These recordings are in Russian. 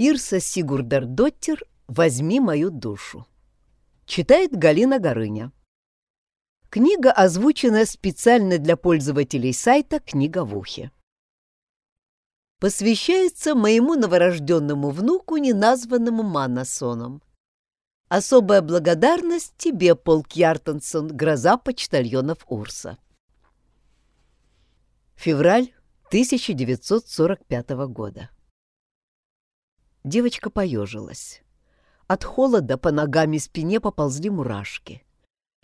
Ирса Сигурдардоттер «Возьми мою душу». Читает Галина Горыня. Книга озвучена специально для пользователей сайта «Книга в ухе». Посвящается моему новорожденному внуку, неназванному Манасоном. Особая благодарность тебе, Пол Кьяртонсон, гроза почтальонов Урса. Февраль 1945 года. Девочка поежилась. От холода по ногам и спине поползли мурашки.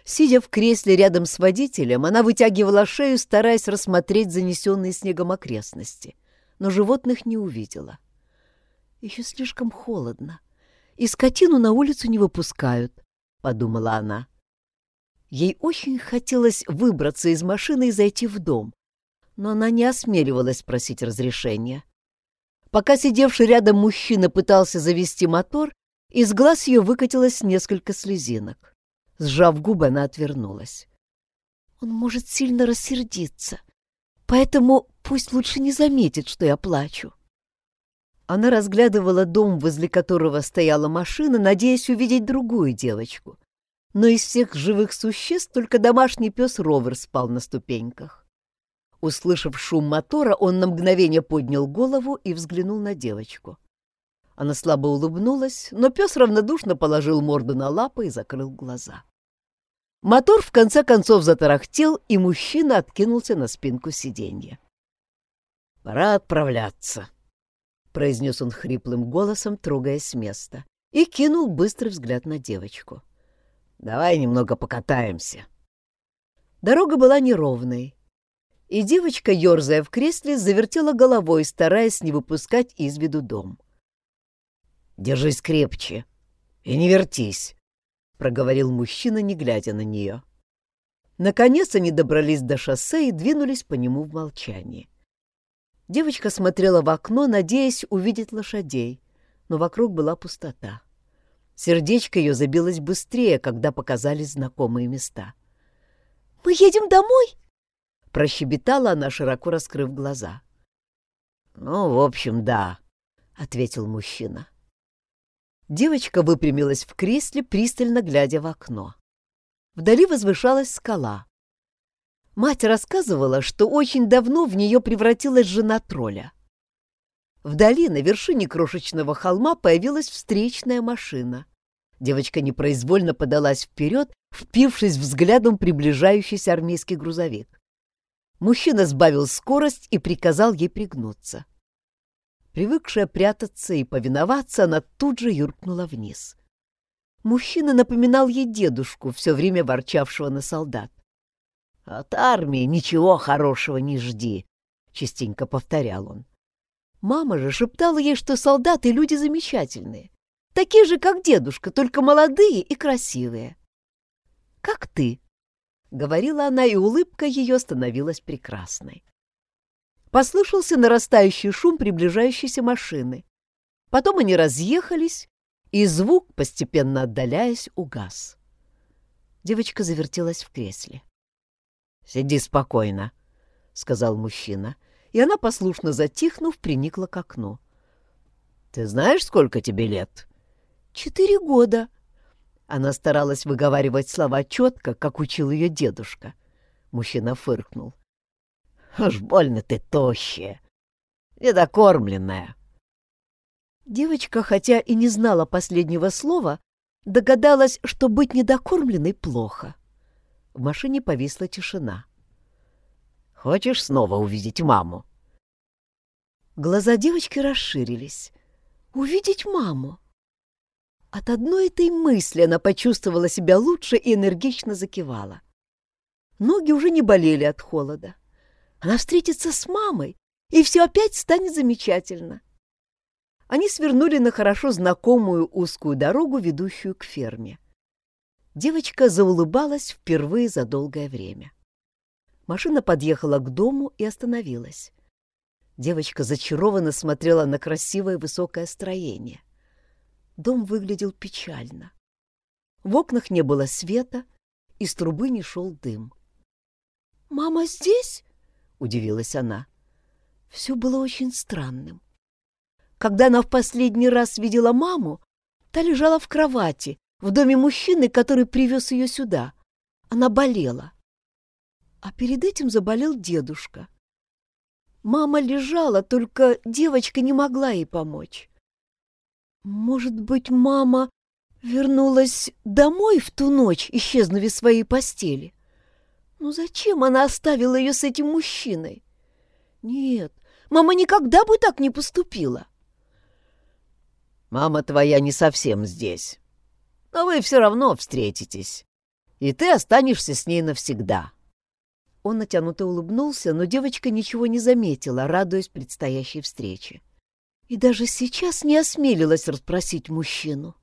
Сидя в кресле рядом с водителем, она вытягивала шею, стараясь рассмотреть занесенные снегом окрестности, но животных не увидела. Еще слишком холодно, и скотину на улицу не выпускают, — подумала она. Ей очень хотелось выбраться из машины и зайти в дом, но она не осмеливалась просить разрешения. Пока сидевший рядом мужчина пытался завести мотор, из глаз ее выкатилось несколько слезинок. Сжав губы, она отвернулась. «Он может сильно рассердиться, поэтому пусть лучше не заметит, что я плачу». Она разглядывала дом, возле которого стояла машина, надеясь увидеть другую девочку. Но из всех живых существ только домашний пес Ровер спал на ступеньках. Услышав шум мотора, он на мгновение поднял голову и взглянул на девочку. Она слабо улыбнулась, но пес равнодушно положил морду на лапы и закрыл глаза. Мотор в конце концов затарахтел, и мужчина откинулся на спинку сиденья. «Пора отправляться», — произнес он хриплым голосом, трогаясь с места, и кинул быстрый взгляд на девочку. «Давай немного покатаемся». Дорога была неровной, и девочка, ерзая в кресле, завертела головой, стараясь не выпускать из виду дом. «Держись крепче и не вертись», — проговорил мужчина, не глядя на нее. Наконец они добрались до шоссе и двинулись по нему в молчании. Девочка смотрела в окно, надеясь увидеть лошадей, но вокруг была пустота. Сердечко ее забилось быстрее, когда показались знакомые места. «Мы едем домой?» Прощебетала она, широко раскрыв глаза. «Ну, в общем, да», — ответил мужчина. Девочка выпрямилась в кресле, пристально глядя в окно. Вдали возвышалась скала. Мать рассказывала, что очень давно в нее превратилась жена тролля. Вдали, на вершине крошечного холма, появилась встречная машина. Девочка непроизвольно подалась вперед, впившись взглядом приближающийся армейский грузовик. Мужчина сбавил скорость и приказал ей пригнуться. Привыкшая прятаться и повиноваться, она тут же юркнула вниз. Мужчина напоминал ей дедушку, все время ворчавшего на солдат. «От армии ничего хорошего не жди», — частенько повторял он. Мама же шептала ей, что солдаты — люди замечательные, такие же, как дедушка, только молодые и красивые. «Как ты», говорила она, и улыбка ее становилась прекрасной. Послышался нарастающий шум приближающейся машины. Потом они разъехались, и звук, постепенно отдаляясь, угас. Девочка завертелась в кресле. «Сиди спокойно», — сказал мужчина, и она, послушно затихнув, приникла к окну. «Ты знаешь, сколько тебе лет?» «Четыре года», она старалась выговаривать слова четко, как учил ее дедушка. Мужчина фыркнул. «Уж больно ты тощая, недокормленная». Девочка, хотя и не знала последнего слова, догадалась, что быть недокормленной плохо. В машине повисла тишина. «Хочешь снова увидеть маму?» Глаза девочки расширились. «Увидеть маму?» От одной этой мысли она почувствовала себя лучше и энергично закивала. Ноги уже не болели от холода. Она встретится с мамой, и все опять станет замечательно. Они свернули на хорошо знакомую узкую дорогу, ведущую к ферме. Девочка заулыбалась впервые за долгое время. Машина подъехала к дому и остановилась. Девочка зачарованно смотрела на красивое высокое строение — Дом выглядел печально. В окнах не было света, из трубы не шел дым. «Мама здесь?» — удивилась она. Все было очень странным. когда она в последний раз видела маму, та лежала в кровати в доме мужчины, который привез ее сюда. Она болела. А перед этим заболел дедушка. Мама лежала, только девочка не могла ей помочь. Может быть, мама вернулась домой в ту ночь, исчезнув из своей постели? Ну зачем она оставила ее с этим мужчиной? Нет, мама никогда бы так не поступила. Мама твоя не совсем здесь, но вы все равно встретитесь, и ты останешься с ней навсегда. Он натянуто улыбнулся, но девочка ничего не заметила, радуясь предстоящей встрече. И даже сейчас не осмелилась расспросить мужчину.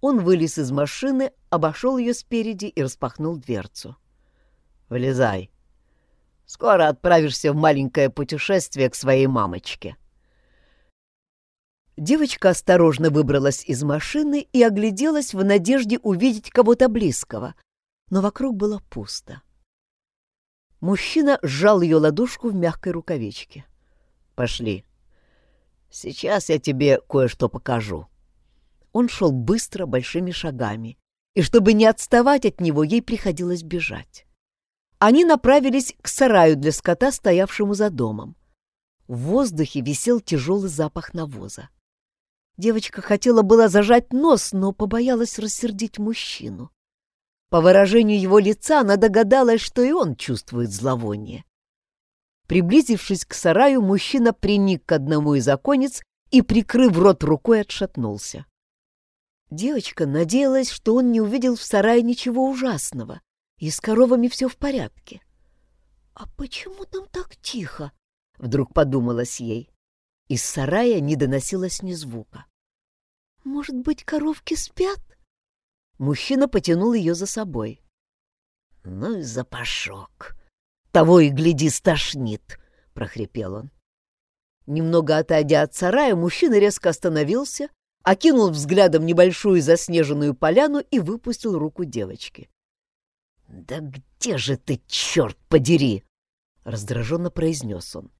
Он вылез из машины, обошел ее спереди и распахнул дверцу. «Вылезай. Скоро отправишься в маленькое путешествие к своей мамочке». Девочка осторожно выбралась из машины и огляделась в надежде увидеть кого-то близкого, но вокруг было пусто. Мужчина сжал ее ладошку в мягкой рукавичке. «Пошли. Сейчас я тебе кое-что покажу». Он шел быстро, большими шагами, и чтобы не отставать от него, ей приходилось бежать. Они направились к сараю для скота, стоявшему за домом. В воздухе висел тяжелый запах навоза. Девочка хотела было зажать нос, но побоялась рассердить мужчину. По выражению его лица она догадалась, что и он чувствует зловоние. Приблизившись к сараю, мужчина приник к одному из оконец и, прикрыв рот рукой, отшатнулся. Девочка надеялась, что он не увидел в сарае ничего ужасного, и с коровами все в порядке. «А почему там так тихо?» — вдруг подумалось ей. Из сарая не доносилось ни звука. «Может быть, коровки спят?» Мужчина потянул ее за собой. «Ну и запашок! Того и гляди, стошнит!» — прохрипел он. Немного отойдя от сарая, мужчина резко остановился, окинул взглядом небольшую заснеженную поляну и выпустил руку девочки. «Да где же ты, черт подери!» — раздраженно произнес он.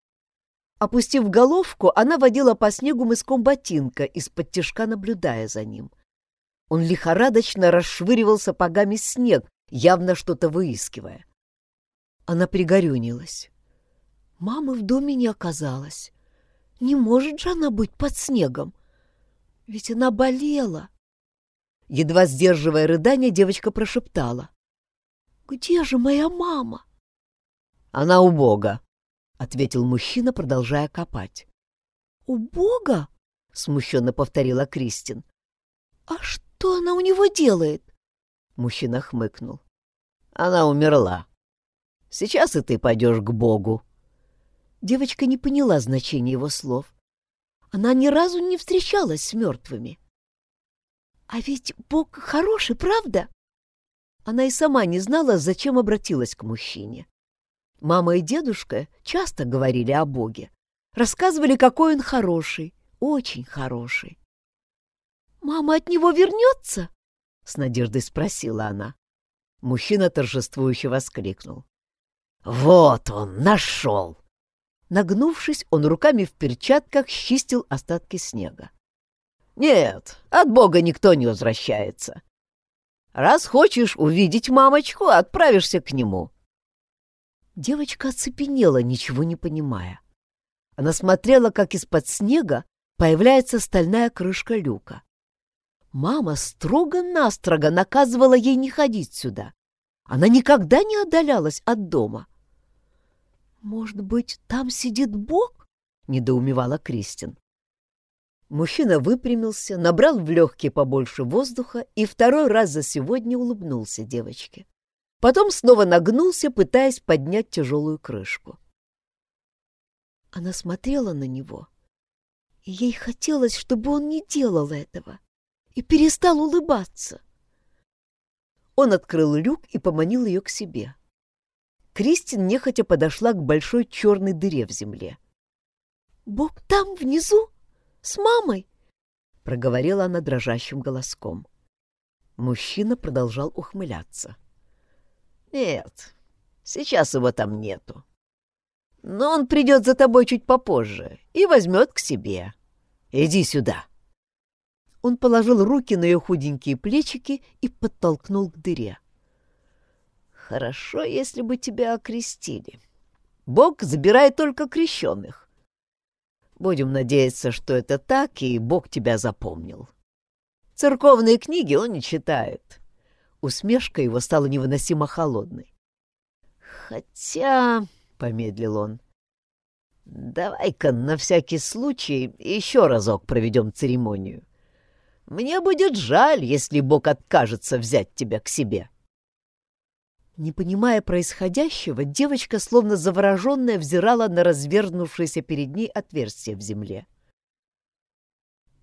Опустив головку, она водила по снегу мыском ботинка, из-под тяжка наблюдая за ним. Он лихорадочно расшвыривал сапогами снег, явно что-то выискивая. Она пригорюнилась. Мамы в доме не оказалось. Не может же она быть под снегом. Ведь она болела. Едва сдерживая рыдание, девочка прошептала. «Где же моя мама?» «Она у Бога», — ответил мужчина, продолжая копать. «У Бога?» — смущенно повторила Кристин. «А что?» Она у него делает?» Мужчина хмыкнул. «Она умерла. Сейчас и ты пойдешь к Богу». Девочка не поняла значения его слов. Она ни разу не встречалась с мертвыми. «А ведь Бог хороший, правда?» Она и сама не знала, зачем обратилась к мужчине. Мама и дедушка часто говорили о Боге, рассказывали, какой он хороший, очень хороший. «Мама от него вернется?» — с надеждой спросила она. Мужчина торжествующе воскликнул. «Вот он, нашел!» Нагнувшись, он руками в перчатках счистил остатки снега. «Нет, от Бога никто не возвращается. Раз хочешь увидеть мамочку, отправишься к нему». Девочка оцепенела, ничего не понимая. Она смотрела, как из-под снега появляется стальная крышка люка. Мама строго-настрого наказывала ей не ходить сюда. Она никогда не отдалялась от дома. «Может быть, там сидит Бог?» — недоумевала Кристин. Мужчина выпрямился, набрал в легкие побольше воздуха и второй раз за сегодня улыбнулся девочке. Потом снова нагнулся, пытаясь поднять тяжелую крышку. Она смотрела на него, и ей хотелось, чтобы он не делал этого и перестал улыбаться. Он открыл люк и поманил ее к себе. Кристин нехотя подошла к большой черной дыре в земле. «Бог там, внизу? С мамой?» — проговорила она дрожащим голоском. Мужчина продолжал ухмыляться. «Нет, сейчас его там нету. Но он придет за тобой чуть попозже и возьмет к себе. Иди сюда!» Он положил руки на ее худенькие плечики и подтолкнул к дыре. «Хорошо, если бы тебя окрестили. Бог забирает только крещенных. Будем надеяться, что это так, и Бог тебя запомнил. Церковные книги он не читает». Усмешка его стала невыносимо холодной. «Хотя...» — помедлил он. «Давай-ка на всякий случай еще разок проведем церемонию. Мне будет жаль, если Бог откажется взять тебя к себе». Не понимая происходящего, девочка, словно завороженная, взирала на развернувшееся перед ней отверстие в земле.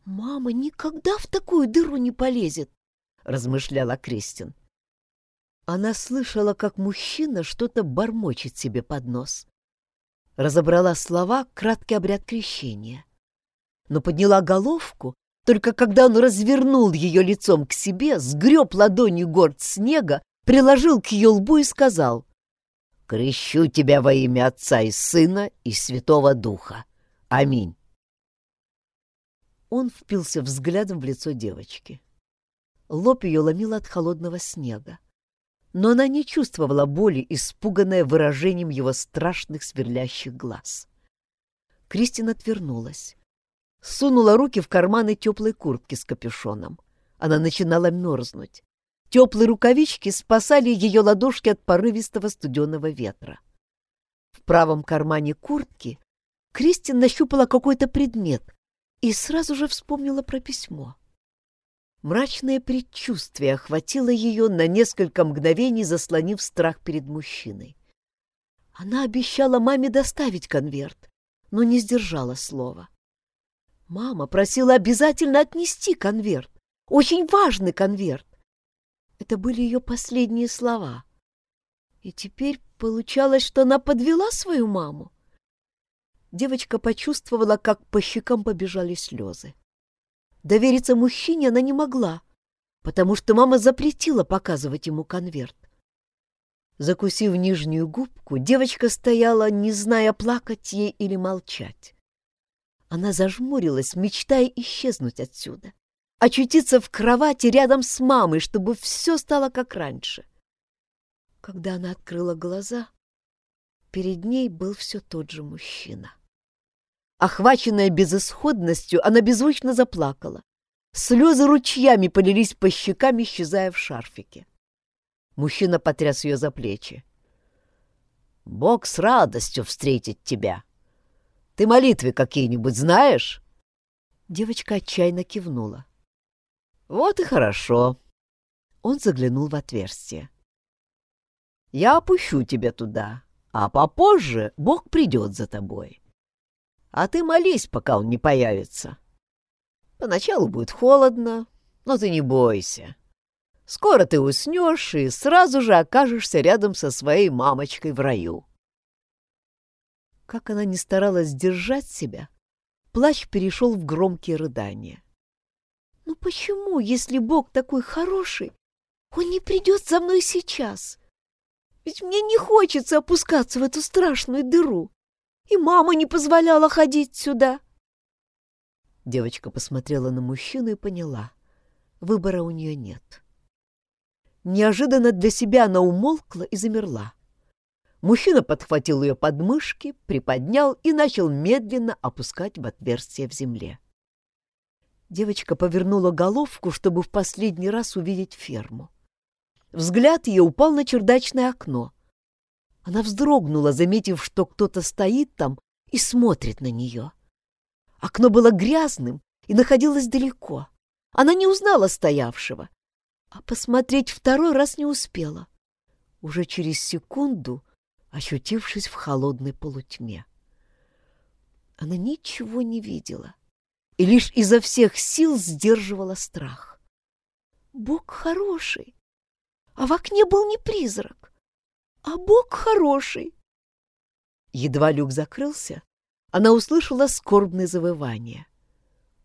«Мама никогда в такую дыру не полезет», — размышляла Кристин. Она слышала, как мужчина что-то бормочет себе под нос. Разобрала слова «краткий обряд крещения». Но подняла головку, только когда он развернул ее лицом к себе, сгреб ладонью горд снега, приложил к ее лбу и сказал «Крещу тебя во имя Отца и Сына и Святого Духа. Аминь». Он впился взглядом в лицо девочки. Лоб ее ломил от холодного снега. Но она не чувствовала боли, испуганная выражением его страшных сверлящих глаз. Кристина отвернулась. Сунула руки в карманы теплой куртки с капюшоном. Она начинала мерзнуть. Теплые рукавички спасали ее ладошки от порывистого студеного ветра. В правом кармане куртки Кристин нащупала какой-то предмет и сразу же вспомнила про письмо. Мрачное предчувствие охватило ее на несколько мгновений, заслонив страх перед мужчиной. Она обещала маме доставить конверт, но не сдержала слова. Мама просила обязательно отнести конверт. Очень важный конверт. Это были ее последние слова. И теперь получалось, что она подвела свою маму. Девочка почувствовала, как по щекам побежали слезы. Довериться мужчине она не могла, потому что мама запретила показывать ему конверт. Закусив нижнюю губку, девочка стояла, не зная, плакать ей или молчать. Она зажмурилась, мечтая исчезнуть отсюда очутиться в кровати рядом с мамой, чтобы все стало как раньше. Когда она открыла глаза, перед ней был все тот же мужчина. Охваченная безысходностью, она беззвучно заплакала. Слезы ручьями полились по щекам, исчезая в шарфике. Мужчина потряс ее за плечи. «Бог с радостью встретит тебя. Ты молитвы какие-нибудь знаешь?» Девочка отчаянно кивнула. Вот и хорошо. Он заглянул в отверстие. Я опущу тебя туда, а попозже Бог придет за тобой. А ты молись, пока он не появится. Поначалу будет холодно, но ты не бойся. Скоро ты уснешь и сразу же окажешься рядом со своей мамочкой в раю. Как она не старалась сдержать себя, плач перешел в громкие рыдания. Ну почему, если Бог такой хороший, он не придет за мной сейчас? Ведь мне не хочется опускаться в эту страшную дыру. И мама не позволяла ходить сюда. Девочка посмотрела на мужчину и поняла. Выбора у нее нет. Неожиданно для себя она умолкла и замерла. Мужчина подхватил ее подмышки, приподнял и начал медленно опускать в отверстие в земле. Девочка повернула головку, чтобы в последний раз увидеть ферму. Взгляд ее упал на чердачное окно. Она вздрогнула, заметив, что кто-то стоит там и смотрит на нее. Окно было грязным и находилось далеко. Она не узнала стоявшего, а посмотреть второй раз не успела, уже через секунду ощутившись в холодной полутьме. Она ничего не видела — и лишь изо всех сил сдерживала страх. Бог хороший, а в окне был не призрак, а Бог хороший. Едва люк закрылся, она услышала скорбное завывание.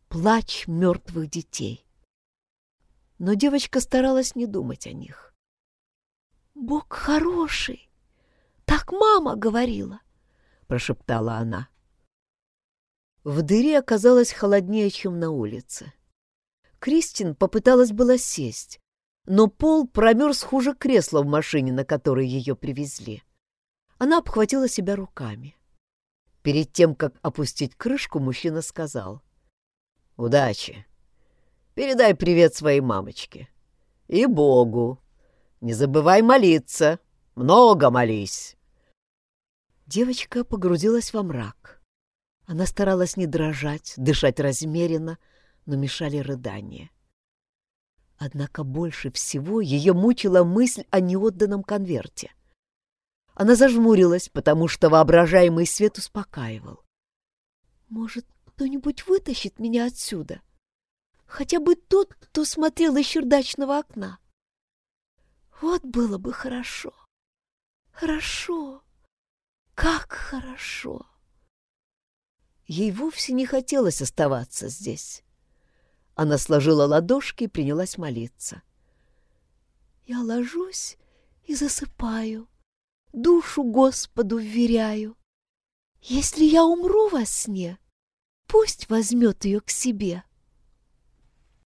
Плач мертвых детей. Но девочка старалась не думать о них. «Бог хороший! Так мама говорила!» — прошептала она. В дыре оказалось холоднее, чем на улице. Кристин попыталась было сесть, но пол промерз хуже кресла в машине, на которой ее привезли. Она обхватила себя руками. Перед тем, как опустить крышку, мужчина сказал. «Удачи. Передай привет своей мамочке. И Богу. Не забывай молиться. Много молись». Девочка погрузилась во мрак. Она старалась не дрожать, дышать размеренно, но мешали рыдания. Однако больше всего ее мучила мысль о неотданном конверте. Она зажмурилась, потому что воображаемый свет успокаивал. «Может, кто-нибудь вытащит меня отсюда? Хотя бы тот, кто смотрел из чердачного окна. Вот было бы хорошо. Хорошо. Как хорошо!» Ей вовсе не хотелось оставаться здесь. Она сложила ладошки и принялась молиться. «Я ложусь и засыпаю, душу Господу вверяю. Если я умру во сне, пусть возьмет ее к себе».